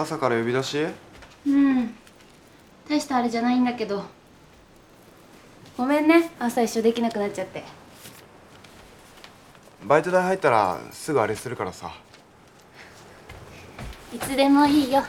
朝から呼び出し？うん。大したあれじゃないんだけど。ごめんね。朝一緒できなくなっちゃって。バイト代入ったらすぐあれするからさ。いつでもいいよ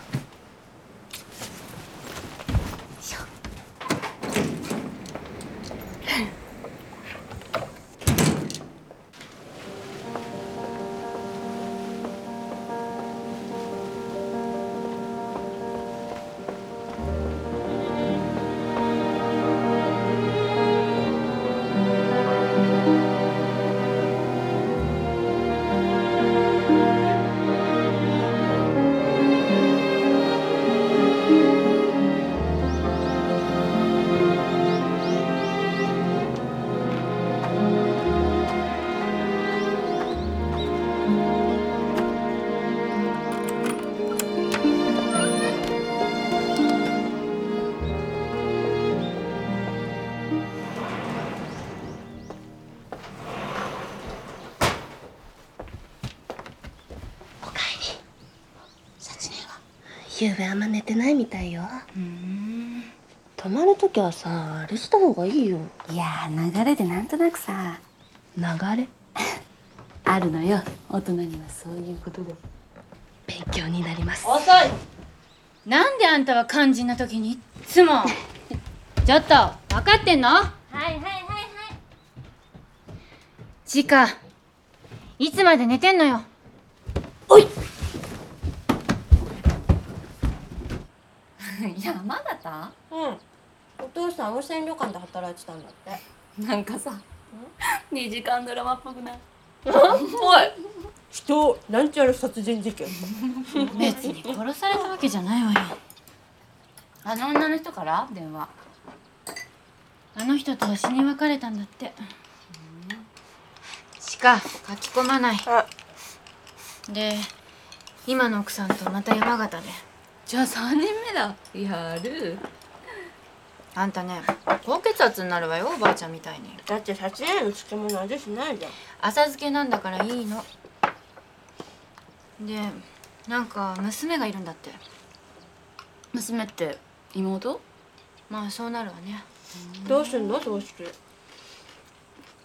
ゆうべあんま寝てないみたいよ。泊まるときはさあれした方がいいよ。いやー流れでなんとなくさ。流れ？あるのよ。大人にはそういうことで。勉強になります。遅い。なんであんたは肝心な時にいっつも。ちょっと分かってんの？はいはいはいはい。ちかいつまで寝てんのよ？山形？うん。お父さん温泉旅館で働いてたんだって。なんかさ。2時間ドラマっぽくない？おい。人なんちゃら殺人事件。別に殺されたわけじゃないわよ。あの女の人から？電話。あの人とは死に別れたんだって。しか書き込まない。あ。で今の奥さんとまた山形で。じゃあ3人目だ。やるあんたね高血圧になるわよおばあちゃんみたいに。だって殺人の漬物味しないじゃん。浅漬けなんだからいいの。でなんか娘がいるんだって。娘って妹？まあそうなるわね。どうすんの？どうして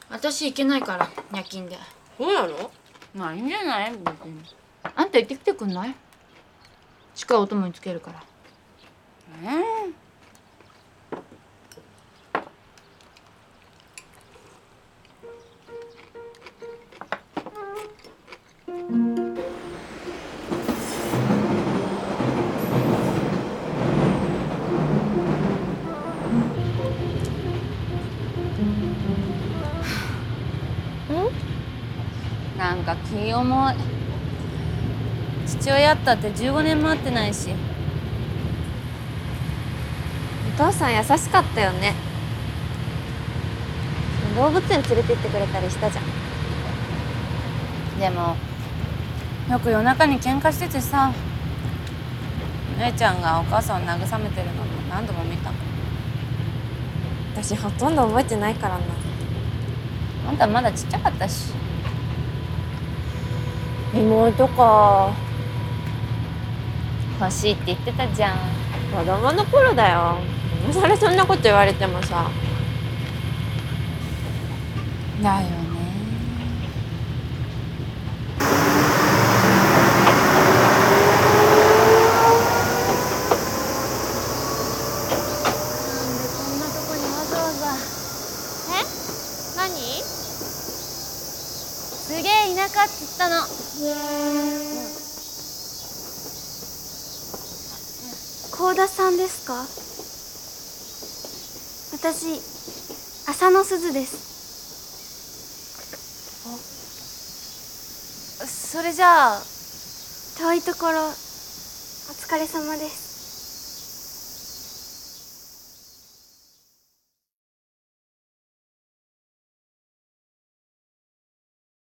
私行けないから夜勤で。そうなの？まあいいんじゃない？別にあんた行ってきてくんない？近いお供につけるから。えなんか気重い父親ったって15年も会ってないし。お父さん優しかったよね。動物園連れてってくれたりしたじゃん。でもよく夜中に喧嘩しててさお姉ちゃんがお母さんを慰めてるのも何度も見た。私ほとんど覚えてないからな。あんたまだちっちゃかったし妹か。欲しいって言ってたじゃん。子供の頃だよ。今更そんなこと言われてもさ。だよねなんでこんなとこにわざわざえ何すげえ田舎っつったの。幸田さんですか？私浅野すずです。それじゃあ。遠いところお疲れ様です